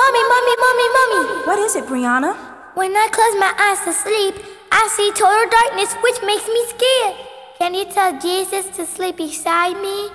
Mommy, mommy, mommy, mommy. What is it, Brianna? When I close my eyes to sleep, I see total darkness, which makes me scared. Can you tell Jesus to sleep beside me?